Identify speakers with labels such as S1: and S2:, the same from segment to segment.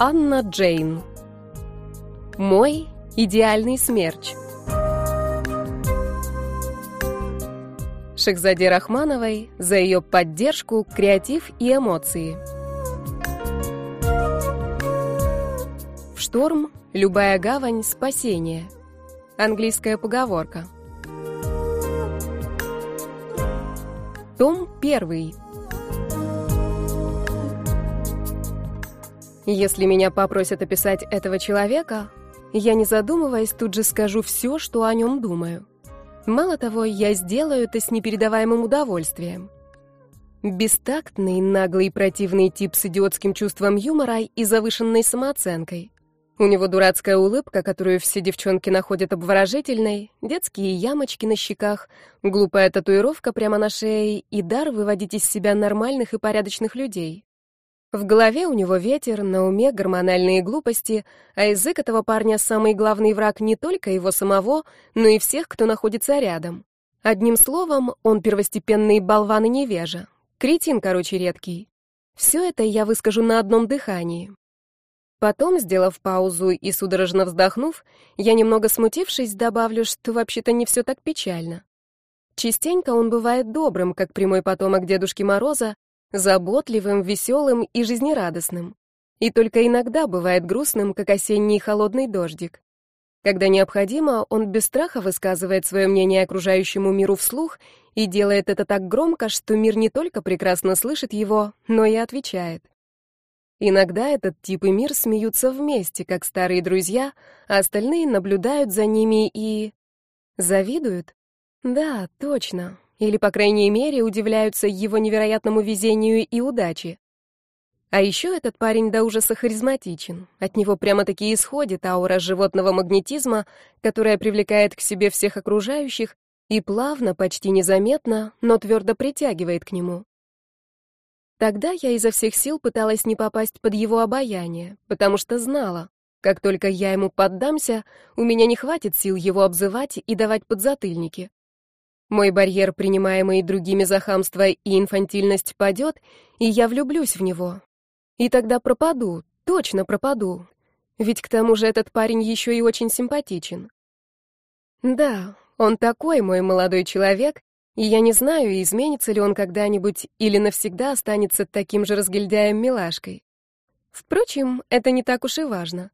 S1: Анна Джейн. Мой идеальный смерч. Шахзаде Рахмановой за ее поддержку, креатив и эмоции. В шторм любая гавань — спасение. Английская поговорка. Том первый. Если меня попросят описать этого человека, я, не задумываясь, тут же скажу все, что о нем думаю. Мало того, я сделаю это с непередаваемым удовольствием. Бестактный, наглый, противный тип с идиотским чувством юмора и завышенной самооценкой. У него дурацкая улыбка, которую все девчонки находят обворожительной, детские ямочки на щеках, глупая татуировка прямо на шее и дар выводить из себя нормальных и порядочных людей. В голове у него ветер, на уме гормональные глупости, а язык этого парня самый главный враг не только его самого, но и всех, кто находится рядом. Одним словом, он первостепенный болван и невежа. Кретин, короче, редкий. Все это я выскажу на одном дыхании. Потом, сделав паузу и судорожно вздохнув, я, немного смутившись, добавлю, что вообще-то не все так печально. Частенько он бывает добрым, как прямой потомок Дедушки Мороза, заботливым, веселым и жизнерадостным. И только иногда бывает грустным, как осенний холодный дождик. Когда необходимо, он без страха высказывает свое мнение окружающему миру вслух и делает это так громко, что мир не только прекрасно слышит его, но и отвечает. Иногда этот тип и мир смеются вместе, как старые друзья, а остальные наблюдают за ними и... завидуют? Да, точно или, по крайней мере, удивляются его невероятному везению и удаче. А еще этот парень до ужаса харизматичен. От него прямо-таки исходит аура животного магнетизма, которая привлекает к себе всех окружающих и плавно, почти незаметно, но твердо притягивает к нему. Тогда я изо всех сил пыталась не попасть под его обаяние, потому что знала, как только я ему поддамся, у меня не хватит сил его обзывать и давать подзатыльники. Мой барьер, принимаемый другими за хамство и инфантильность, падет, и я влюблюсь в него. И тогда пропаду, точно пропаду. Ведь к тому же этот парень еще и очень симпатичен. Да, он такой мой молодой человек, и я не знаю, изменится ли он когда-нибудь или навсегда останется таким же разгильдяем-милашкой. Впрочем, это не так уж и важно.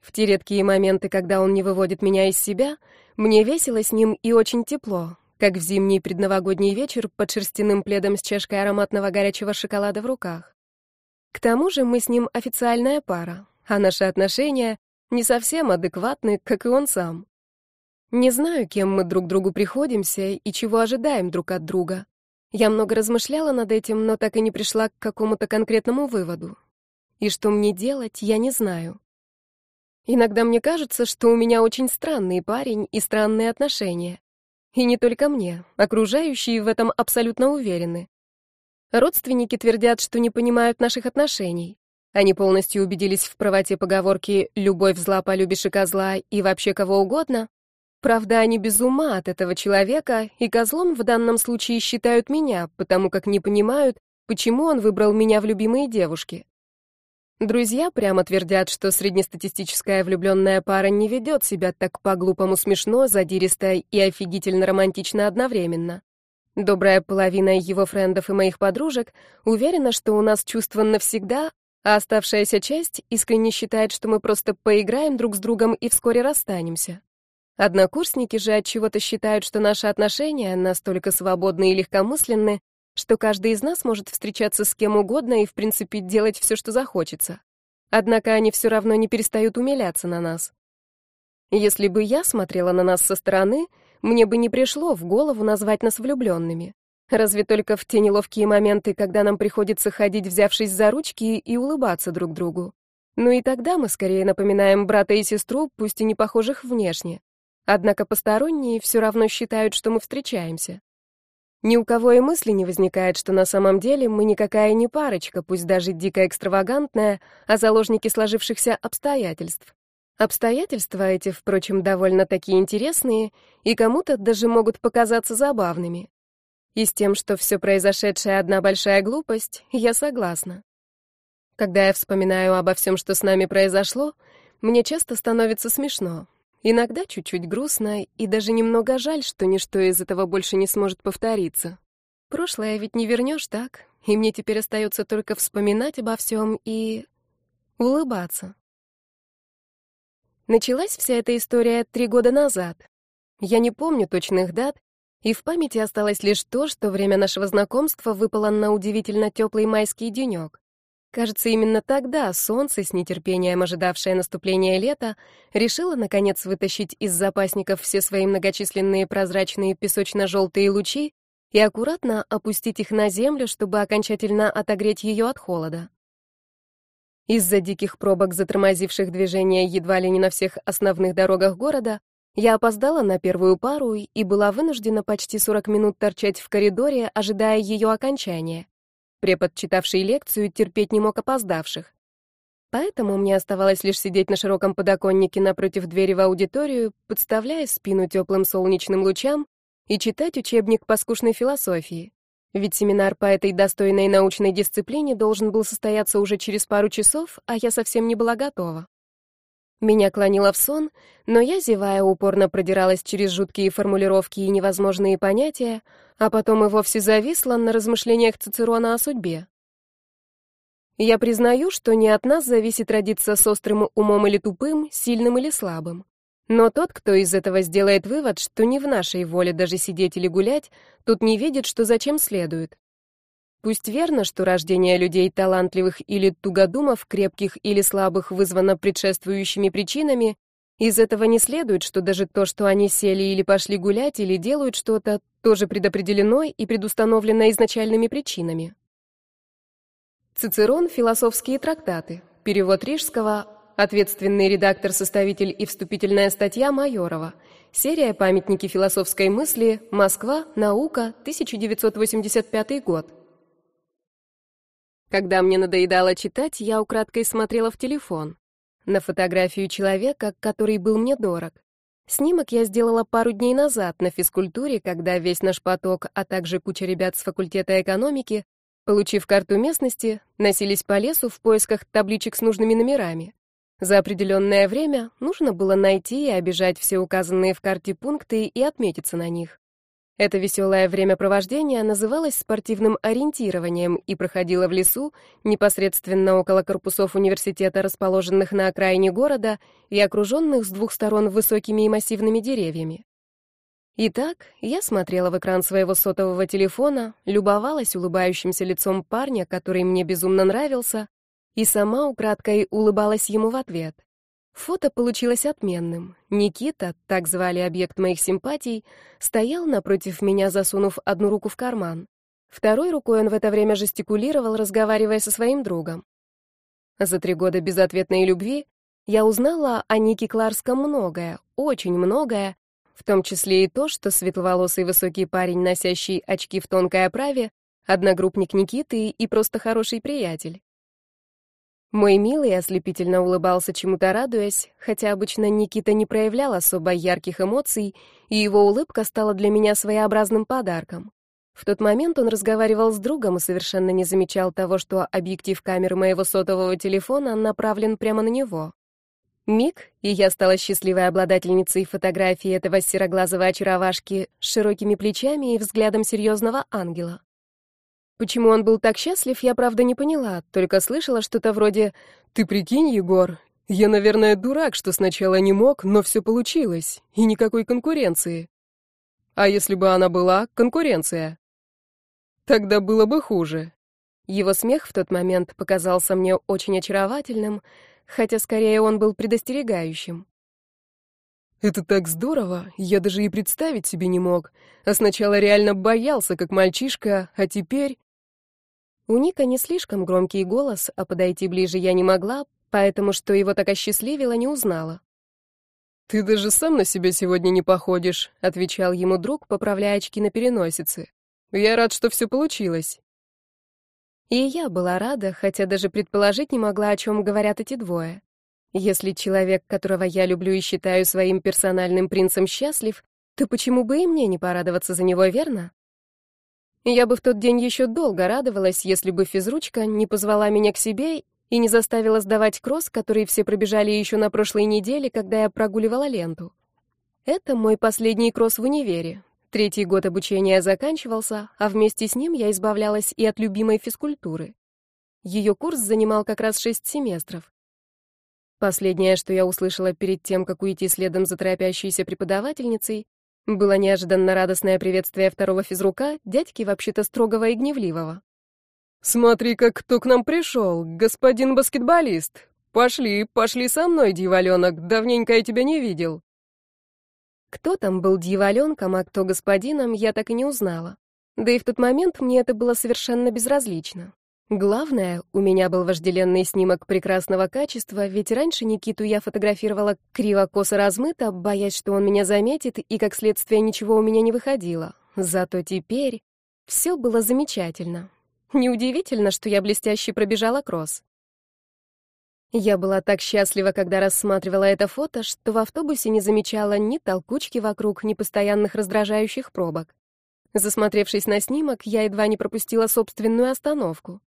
S1: В те редкие моменты, когда он не выводит меня из себя, мне весело с ним и очень тепло, как в зимний предновогодний вечер под шерстяным пледом с чашкой ароматного горячего шоколада в руках. К тому же мы с ним официальная пара, а наши отношения не совсем адекватны, как и он сам. Не знаю, кем мы друг другу приходимся и чего ожидаем друг от друга. Я много размышляла над этим, но так и не пришла к какому-то конкретному выводу. И что мне делать, я не знаю. Иногда мне кажется, что у меня очень странный парень и странные отношения. И не только мне, окружающие в этом абсолютно уверены. Родственники твердят, что не понимают наших отношений. Они полностью убедились в правоте поговорки «любовь зла полюбишь и козла» и вообще кого угодно. Правда, они без ума от этого человека, и козлом в данном случае считают меня, потому как не понимают, почему он выбрал меня в любимые девушки. Друзья прямо твердят, что среднестатистическая влюбленная пара не ведет себя так по-глупому смешно, задиристо и офигительно романтично одновременно. Добрая половина его френдов и моих подружек уверена, что у нас чувства навсегда, а оставшаяся часть искренне считает, что мы просто поиграем друг с другом и вскоре расстанемся. Однокурсники же от чего-то считают, что наши отношения настолько свободны и легкомысленны, что каждый из нас может встречаться с кем угодно и, в принципе, делать все, что захочется. Однако они все равно не перестают умиляться на нас. Если бы я смотрела на нас со стороны, мне бы не пришло в голову назвать нас влюбленными. Разве только в те неловкие моменты, когда нам приходится ходить, взявшись за ручки, и улыбаться друг другу. Ну и тогда мы скорее напоминаем брата и сестру, пусть и не похожих внешне. Однако посторонние все равно считают, что мы встречаемся. Ни у кого и мысли не возникает, что на самом деле мы никакая не парочка, пусть даже дико экстравагантная, а заложники сложившихся обстоятельств. Обстоятельства эти, впрочем, довольно такие интересные и кому-то даже могут показаться забавными. И с тем, что все произошедшее одна большая глупость, я согласна. Когда я вспоминаю обо всем, что с нами произошло, мне часто становится смешно. Иногда чуть-чуть грустно и даже немного жаль, что ничто из этого больше не сможет повториться. Прошлое ведь не вернешь, так? И мне теперь остается только вспоминать обо всем и... улыбаться. Началась вся эта история три года назад. Я не помню точных дат, и в памяти осталось лишь то, что время нашего знакомства выпало на удивительно теплый майский денек. Кажется, именно тогда солнце, с нетерпением ожидавшее наступления лета, решило, наконец, вытащить из запасников все свои многочисленные прозрачные песочно-желтые лучи и аккуратно опустить их на землю, чтобы окончательно отогреть ее от холода. Из-за диких пробок, затормозивших движение едва ли не на всех основных дорогах города, я опоздала на первую пару и была вынуждена почти 40 минут торчать в коридоре, ожидая ее окончания. Препод, читавший лекцию, терпеть не мог опоздавших. Поэтому мне оставалось лишь сидеть на широком подоконнике напротив двери в аудиторию, подставляя спину теплым солнечным лучам и читать учебник по скучной философии. Ведь семинар по этой достойной научной дисциплине должен был состояться уже через пару часов, а я совсем не была готова. Меня клонило в сон, но я, зевая, упорно продиралась через жуткие формулировки и невозможные понятия, а потом и вовсе зависла на размышлениях Цицерона о судьбе. Я признаю, что не от нас зависит родиться с острым умом или тупым, сильным или слабым. Но тот, кто из этого сделает вывод, что не в нашей воле даже сидеть или гулять, тут не видит, что зачем следует. Пусть верно, что рождение людей талантливых или тугодумов, крепких или слабых, вызвано предшествующими причинами, из этого не следует, что даже то, что они сели или пошли гулять, или делают что-то, тоже предопределено и предустановлено изначальными причинами. Цицерон «Философские трактаты», перевод рижского, ответственный редактор, составитель и вступительная статья Майорова, серия «Памятники философской мысли», Москва, наука, 1985 год. Когда мне надоедало читать, я украдкой смотрела в телефон. На фотографию человека, который был мне дорог. Снимок я сделала пару дней назад на физкультуре, когда весь наш поток, а также куча ребят с факультета экономики, получив карту местности, носились по лесу в поисках табличек с нужными номерами. За определенное время нужно было найти и обижать все указанные в карте пункты и отметиться на них. Это веселое времяпровождение называлось спортивным ориентированием и проходило в лесу, непосредственно около корпусов университета, расположенных на окраине города и окруженных с двух сторон высокими и массивными деревьями. Итак, я смотрела в экран своего сотового телефона, любовалась улыбающимся лицом парня, который мне безумно нравился, и сама украдкой улыбалась ему в ответ. Фото получилось отменным. Никита, так звали объект моих симпатий, стоял напротив меня, засунув одну руку в карман. Второй рукой он в это время жестикулировал, разговаривая со своим другом. За три года безответной любви я узнала о Нике Кларском многое, очень многое, в том числе и то, что светловолосый высокий парень, носящий очки в тонкой оправе, одногруппник Никиты и просто хороший приятель. Мой милый ослепительно улыбался чему-то радуясь, хотя обычно Никита не проявлял особо ярких эмоций, и его улыбка стала для меня своеобразным подарком. В тот момент он разговаривал с другом и совершенно не замечал того, что объектив камеры моего сотового телефона направлен прямо на него. Миг, и я стала счастливой обладательницей фотографии этого сероглазого очаровашки с широкими плечами и взглядом серьезного ангела. Почему он был так счастлив, я правда не поняла, только слышала что-то вроде «Ты прикинь, Егор, я, наверное, дурак, что сначала не мог, но все получилось, и никакой конкуренции». А если бы она была, конкуренция? Тогда было бы хуже. Его смех в тот момент показался мне очень очаровательным, хотя скорее он был предостерегающим. Это так здорово, я даже и представить себе не мог. А сначала реально боялся, как мальчишка, а теперь... У Ника не слишком громкий голос, а подойти ближе я не могла, поэтому что его так осчастливило, не узнала. «Ты даже сам на себя сегодня не походишь», — отвечал ему друг, поправляя очки на переносице. «Я рад, что все получилось». И я была рада, хотя даже предположить не могла, о чем говорят эти двое. Если человек, которого я люблю и считаю своим персональным принцем, счастлив, то почему бы и мне не порадоваться за него, верно? Я бы в тот день еще долго радовалась, если бы физручка не позвала меня к себе и не заставила сдавать кросс, который все пробежали еще на прошлой неделе, когда я прогуливала ленту. Это мой последний кросс в универе. Третий год обучения заканчивался, а вместе с ним я избавлялась и от любимой физкультуры. Ее курс занимал как раз шесть семестров. Последнее, что я услышала перед тем, как уйти следом за торопящейся преподавательницей, было неожиданно радостное приветствие второго физрука, дядьки вообще-то строгого и гневливого.
S2: «Смотри-ка, кто к нам пришел, господин баскетболист! Пошли, пошли со мной, дьяволенок, давненько я тебя не видел!»
S1: Кто там был дьяволенком, а кто господином, я так и не узнала. Да и в тот момент мне это было совершенно безразлично. Главное, у меня был вожделенный снимок прекрасного качества, ведь раньше Никиту я фотографировала криво-косо размыто, боясь, что он меня заметит, и как следствие ничего у меня не выходило. Зато теперь все было замечательно. Неудивительно, что я блестяще пробежала кросс. Я была так счастлива, когда рассматривала это фото, что в автобусе не замечала ни толкучки вокруг, ни постоянных раздражающих пробок. Засмотревшись на снимок, я едва не пропустила собственную остановку.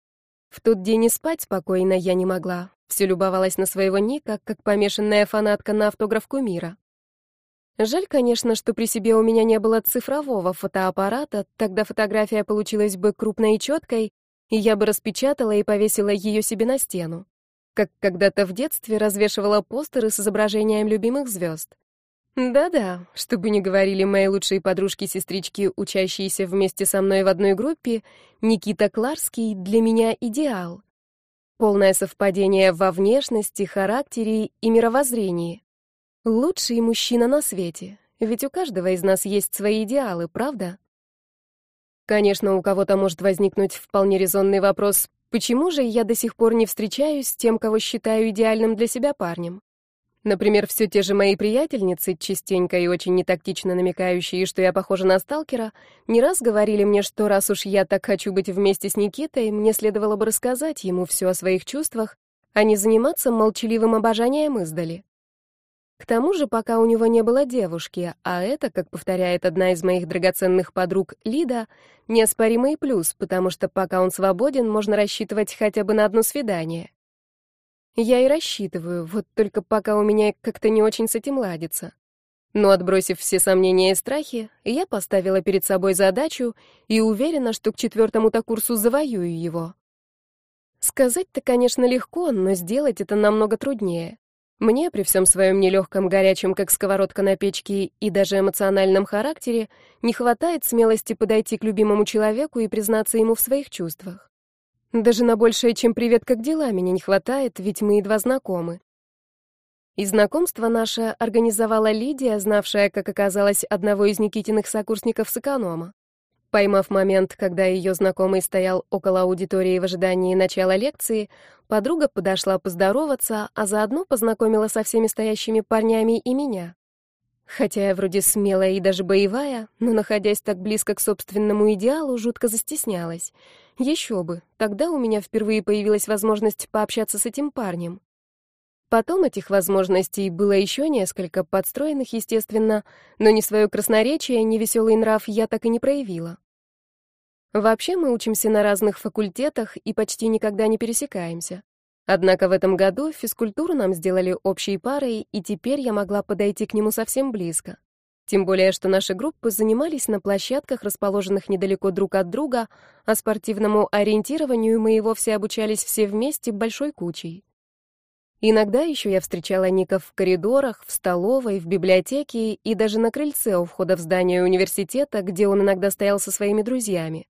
S1: В тот день и спать спокойно я не могла. Все любовалась на своего Ника, как помешанная фанатка на автограф кумира. Жаль, конечно, что при себе у меня не было цифрового фотоаппарата, тогда фотография получилась бы крупной и четкой, и я бы распечатала и повесила ее себе на стену. Как когда-то в детстве развешивала постеры с изображением любимых звезд. Да-да, чтобы не говорили мои лучшие подружки-сестрички, учащиеся вместе со мной в одной группе, Никита Кларский для меня идеал. Полное совпадение во внешности, характере и мировоззрении. Лучший мужчина на свете, ведь у каждого из нас есть свои идеалы, правда? Конечно, у кого-то может возникнуть вполне резонный вопрос, почему же я до сих пор не встречаюсь с тем, кого считаю идеальным для себя парнем? Например, все те же мои приятельницы, частенько и очень нетактично намекающие, что я похожа на сталкера, не раз говорили мне, что раз уж я так хочу быть вместе с Никитой, мне следовало бы рассказать ему все о своих чувствах, а не заниматься молчаливым обожанием издали. К тому же, пока у него не было девушки, а это, как повторяет одна из моих драгоценных подруг, Лида, неоспоримый плюс, потому что пока он свободен, можно рассчитывать хотя бы на одно свидание. Я и рассчитываю, вот только пока у меня как-то не очень с этим ладится. Но отбросив все сомнения и страхи, я поставила перед собой задачу и уверена, что к четвертому-то курсу завоюю его. Сказать-то, конечно, легко, но сделать это намного труднее. Мне при всем своем нелегком, горячем, как сковородка на печке, и даже эмоциональном характере не хватает смелости подойти к любимому человеку и признаться ему в своих чувствах. Даже на большее, чем привет, как дела, меня не хватает, ведь мы едва знакомы. И знакомство наше организовала Лидия, знавшая, как оказалось, одного из Никитиных сокурсников с эконома. Поймав момент, когда ее знакомый стоял около аудитории в ожидании начала лекции, подруга подошла поздороваться, а заодно познакомила со всеми стоящими парнями и меня. Хотя я вроде смелая и даже боевая, но, находясь так близко к собственному идеалу, жутко застеснялась. Еще бы, тогда у меня впервые появилась возможность пообщаться с этим парнем. Потом этих возможностей было еще несколько, подстроенных, естественно, но ни свое красноречие, ни веселый нрав я так и не проявила. Вообще мы учимся на разных факультетах и почти никогда не пересекаемся. Однако в этом году физкультуру нам сделали общей парой, и теперь я могла подойти к нему совсем близко. Тем более, что наши группы занимались на площадках, расположенных недалеко друг от друга, а спортивному ориентированию мы и вовсе обучались все вместе большой кучей. Иногда еще я встречала Ника в коридорах, в столовой, в библиотеке и даже на крыльце у входа в здание университета, где он иногда стоял со своими друзьями.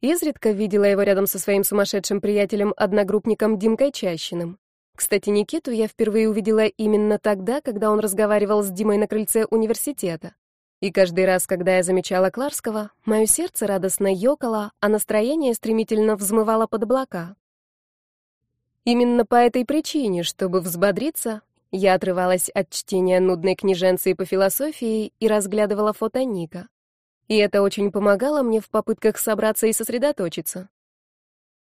S1: Изредка видела его рядом со своим сумасшедшим приятелем-одногруппником Димкой Чащиным. Кстати, Никиту я впервые увидела именно тогда, когда он разговаривал с Димой на крыльце университета. И каждый раз, когда я замечала Кларского, мое сердце радостно ёкало, а настроение стремительно взмывало под облака. Именно по этой причине, чтобы взбодриться, я отрывалась от чтения нудной книженции по философии и разглядывала фото Ника и это очень помогало мне в попытках собраться и сосредоточиться.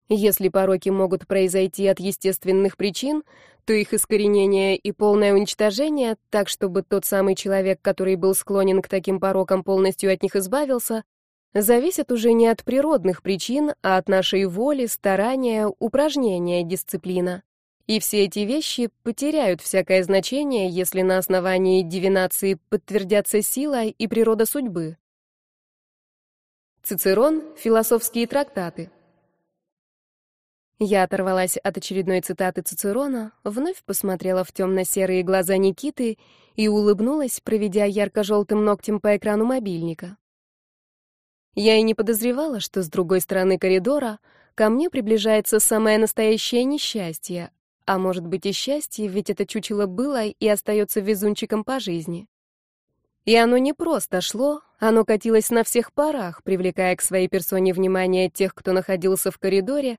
S1: Если пороки могут произойти от естественных причин, то их искоренение и полное уничтожение, так чтобы тот самый человек, который был склонен к таким порокам, полностью от них избавился, зависят уже не от природных причин, а от нашей воли, старания, упражнения, дисциплина. И все эти вещи потеряют всякое значение, если на основании дивинации подтвердятся сила и природа судьбы. Цицерон. Философские трактаты. Я оторвалась от очередной цитаты Цицерона, вновь посмотрела в темно-серые глаза Никиты и улыбнулась, проведя ярко-желтым ногтем по экрану мобильника. Я и не подозревала, что с другой стороны коридора ко мне приближается самое настоящее несчастье, а может быть и счастье, ведь это чучело было и остается везунчиком по жизни. И оно не просто шло, оно катилось на всех парах, привлекая к своей персоне внимание тех, кто находился в коридоре,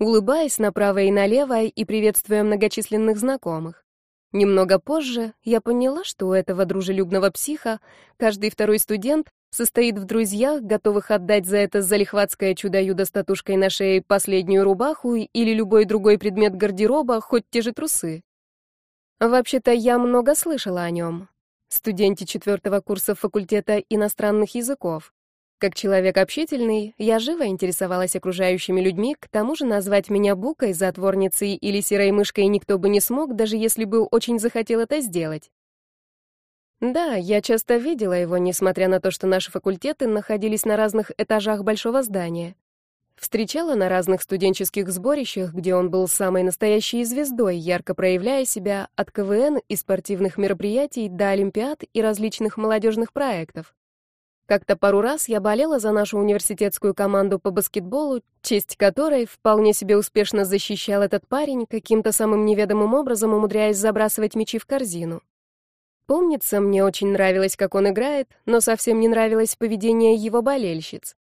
S1: улыбаясь направо и налево и приветствуя многочисленных знакомых. Немного позже я поняла, что у этого дружелюбного психа каждый второй студент состоит в друзьях, готовых отдать за это залихватское чудо-юдо с татушкой на шее последнюю рубаху или любой другой предмет гардероба, хоть те же трусы. Вообще-то я много слышала о нем. Студенте четвертого курса факультета иностранных языков. Как человек общительный, я живо интересовалась окружающими людьми, к тому же назвать меня букой, затворницей или серой мышкой никто бы не смог, даже если бы очень захотел это сделать. Да, я часто видела его, несмотря на то, что наши факультеты находились на разных этажах большого здания. Встречала на разных студенческих сборищах, где он был самой настоящей звездой, ярко проявляя себя от КВН и спортивных мероприятий до олимпиад и различных молодежных проектов. Как-то пару раз я болела за нашу университетскую команду по баскетболу, честь которой вполне себе успешно защищал этот парень, каким-то самым неведомым образом умудряясь забрасывать мячи в корзину. Помнится, мне очень нравилось, как он играет, но совсем не нравилось поведение его болельщиц.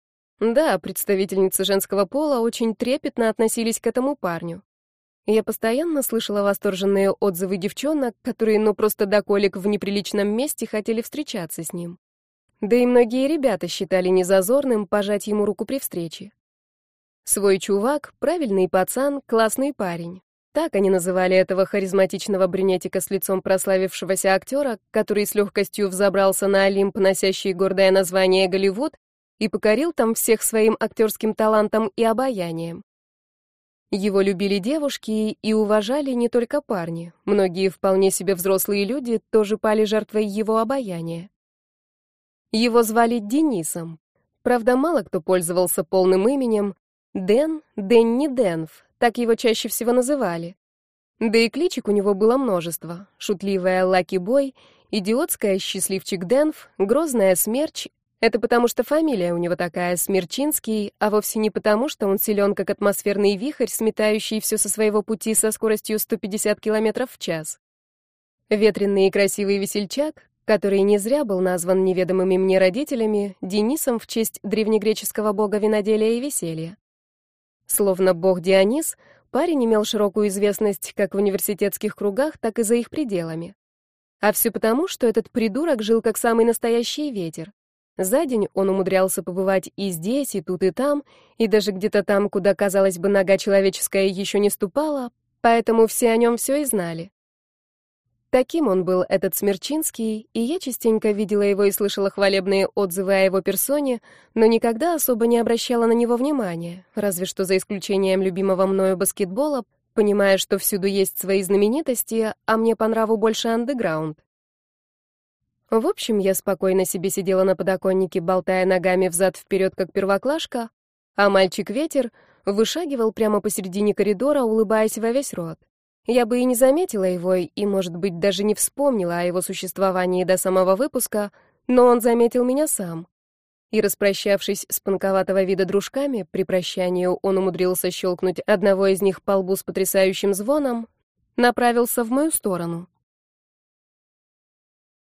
S1: Да, представительницы женского пола очень трепетно относились к этому парню. Я постоянно слышала восторженные отзывы девчонок, которые ну просто до колик в неприличном месте хотели встречаться с ним. Да и многие ребята считали незазорным пожать ему руку при встрече. Свой чувак, правильный пацан, классный парень. Так они называли этого харизматичного брюнетика с лицом прославившегося актера, который с легкостью взобрался на Олимп, носящий гордое название Голливуд, и покорил там всех своим актерским талантом и обаянием. Его любили девушки и уважали не только парни. Многие вполне себе взрослые люди тоже пали жертвой его обаяния. Его звали Денисом. Правда, мало кто пользовался полным именем. Дэн, Дэнни Денф, так его чаще всего называли. Да и кличек у него было множество. Шутливая Лаки Бой, идиотская Счастливчик Денф, грозная Смерч. Это потому, что фамилия у него такая, Смерчинский, а вовсе не потому, что он силен, как атмосферный вихрь, сметающий все со своего пути со скоростью 150 км в час. Ветреный и красивый весельчак, который не зря был назван неведомыми мне родителями Денисом в честь древнегреческого бога виноделия и веселья. Словно бог Дионис, парень имел широкую известность как в университетских кругах, так и за их пределами. А все потому, что этот придурок жил как самый настоящий ветер. За день он умудрялся побывать и здесь, и тут, и там, и даже где-то там, куда, казалось бы, нога человеческая еще не ступала, поэтому все о нем все и знали. Таким он был, этот Смерчинский, и я частенько видела его и слышала хвалебные отзывы о его персоне, но никогда особо не обращала на него внимания, разве что за исключением любимого мною баскетбола, понимая, что всюду есть свои знаменитости, а мне по нраву больше андеграунд. В общем, я спокойно себе сидела на подоконнике, болтая ногами взад-вперед, как первоклашка, а мальчик-ветер вышагивал прямо посередине коридора, улыбаясь во весь рот. Я бы и не заметила его, и, может быть, даже не вспомнила о его существовании до самого выпуска, но он заметил меня сам. И, распрощавшись с панковатого вида дружками, при прощании он умудрился щелкнуть одного из них по лбу с потрясающим звоном, направился в мою сторону.